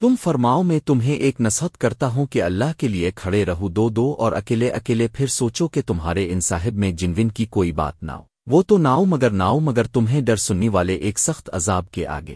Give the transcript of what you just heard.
تم فرماؤ میں تمہیں ایک نصحت کرتا ہوں کہ اللہ کے لیے کھڑے رہو دو دو اور اکیلے اکیلے پھر سوچو کہ تمہارے ان صاحب میں جنون کی کوئی بات نہ ہو۔ وہ تو ناؤ مگر ناؤ مگر تمہیں ڈر سننی والے ایک سخت عذاب کے آگے۔